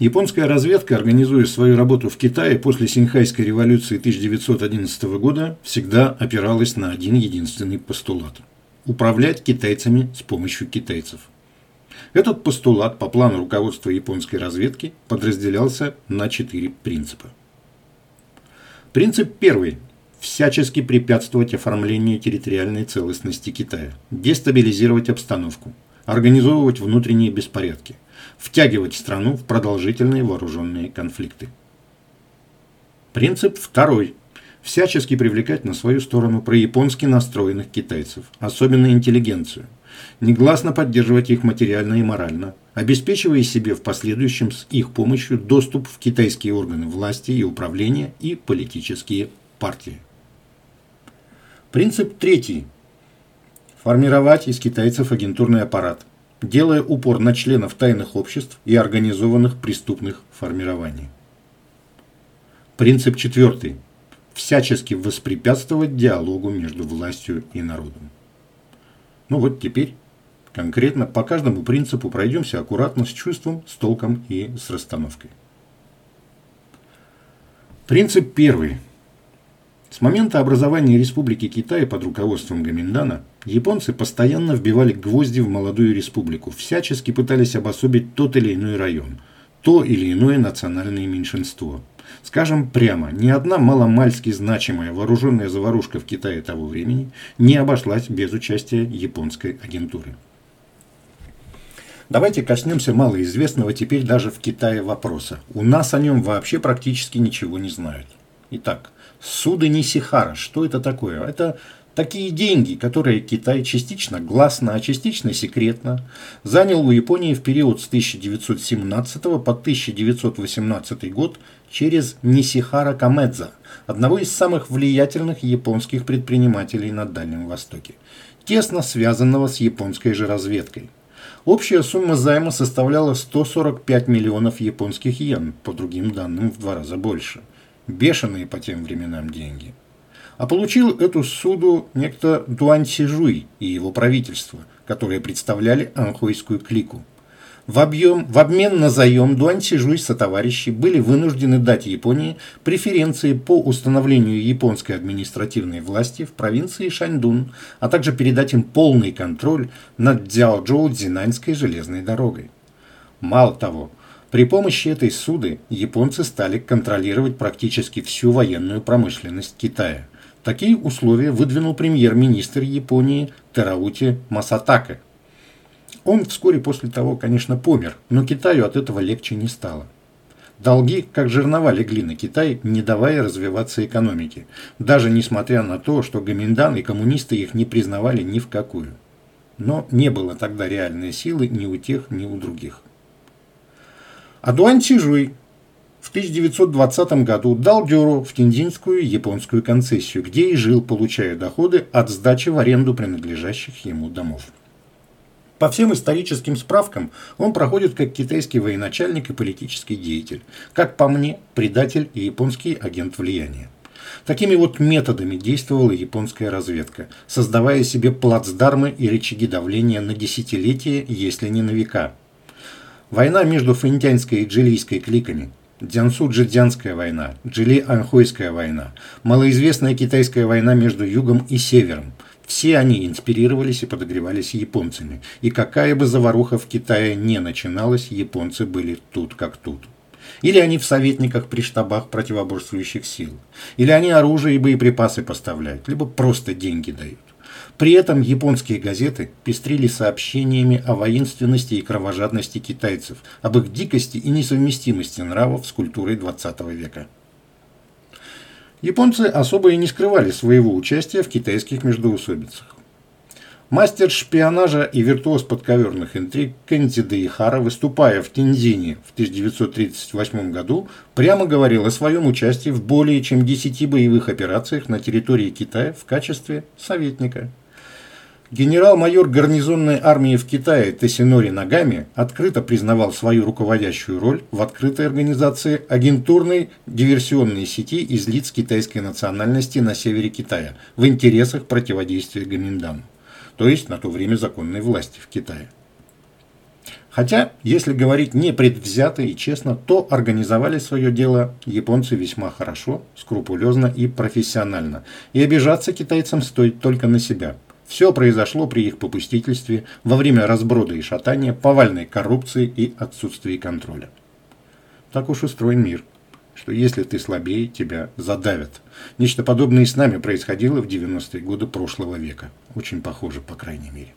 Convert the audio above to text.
Японская разведка, организуя свою работу в Китае после Синьхайской революции 1911 года, всегда опиралась на один единственный постулат – управлять китайцами с помощью китайцев. Этот постулат по плану руководства японской разведки подразделялся на четыре принципа. Принцип первый – всячески препятствовать оформлению территориальной целостности Китая, дестабилизировать обстановку, организовывать внутренние беспорядки – втягивать страну в продолжительные вооруженные конфликты. Принцип второй. Всячески привлекать на свою сторону прояпонски настроенных китайцев, особенно интеллигенцию. Негласно поддерживать их материально и морально, обеспечивая себе в последующем с их помощью доступ в китайские органы власти и управления и политические партии. Принцип третий. Формировать из китайцев агентурный аппарат, делая упор на членов тайных обществ и организованных преступных формирований. Принцип четвертый. Всячески воспрепятствовать диалогу между властью и народом. Ну вот теперь конкретно по каждому принципу пройдемся аккуратно, с чувством, с толком и с расстановкой. Принцип первый. С момента образования Республики Китай под руководством Гаминдана японцы постоянно вбивали гвозди в молодую республику, всячески пытались обособить тот или иной район, то или иное национальное меньшинство. Скажем прямо, ни одна маломальски значимая вооруженная заварушка в Китае того времени не обошлась без участия японской агентуры. Давайте коснемся малоизвестного теперь даже в Китае вопроса. У нас о нем вообще практически ничего не знают. Итак, Суды Нисихара. Что это такое? Это такие деньги, которые Китай частично гласно, а частично секретно занял у Японии в период с 1917 по 1918 год через Нисихара Камедза, одного из самых влиятельных японских предпринимателей на Дальнем Востоке, тесно связанного с японской же разведкой. Общая сумма займа составляла 145 миллионов японских йен, по другим данным в два раза больше – бешеные по тем временам деньги. А получил эту суду некто Дуань Сижуй и его правительство, которые представляли анхойскую клику. В, объем, в обмен на заем Дуань Сижуй со товарищи были вынуждены дать Японии преференции по установлению японской административной власти в провинции Шаньдун, а также передать им полный контроль над Дзяоджоу-Дзинаньской железной дорогой. Мало того, при помощи этой суды японцы стали контролировать практически всю военную промышленность Китая. Такие условия выдвинул премьер-министр Японии Тераути Масатака. Он вскоре после того, конечно, помер, но Китаю от этого легче не стало. Долги, как жернова, легли на Китай, не давая развиваться экономике, даже несмотря на то, что Гоминдан и коммунисты их не признавали ни в какую. Но не было тогда реальной силы ни у тех, ни у других. А Дуань Чижуй в 1920 году дал дёру в тензинскую японскую концессию, где и жил, получая доходы от сдачи в аренду принадлежащих ему домов. По всем историческим справкам он проходит как китайский военачальник и политический деятель, как по мне, предатель и японский агент влияния. Такими вот методами действовала японская разведка, создавая себе плацдармы и рычаги давления на десятилетия, если не на века – Война между фэнтянской и джилийской кликами, Дзянсу-Джидзянская война, Джили-Анхойская война, малоизвестная китайская война между югом и севером. Все они инспирировались и подогревались японцами. И какая бы заваруха в Китае не начиналась, японцы были тут как тут. Или они в советниках при штабах противоборствующих сил. Или они оружие и боеприпасы поставляют, либо просто деньги дают. При этом японские газеты пестрили сообщениями о воинственности и кровожадности китайцев, об их дикости и несовместимости нравов с культурой XX века. Японцы особо и не скрывали своего участия в китайских междоусобицах. Мастер шпионажа и виртуоз подковерных интриг Кензи Дейхара, выступая в Тензине в 1938 году, прямо говорил о своем участии в более чем 10 боевых операциях на территории Китая в качестве советника. Генерал-майор гарнизонной армии в Китае Тесинори Нагами открыто признавал свою руководящую роль в открытой организации агентурной диверсионной сети из лиц китайской национальности на севере Китая в интересах противодействия Гаминдану, то есть на то время законной власти в Китае. Хотя, если говорить непредвзято и честно, то организовали свое дело японцы весьма хорошо, скрупулезно и профессионально. И обижаться китайцам стоит только на себя. Все произошло при их попустительстве во время разброда и шатания, повальной коррупции и отсутствия контроля. Так уж устроен мир, что если ты слабее, тебя задавят. Нечто подобное и с нами происходило в 90-е годы прошлого века. Очень похоже, по крайней мере.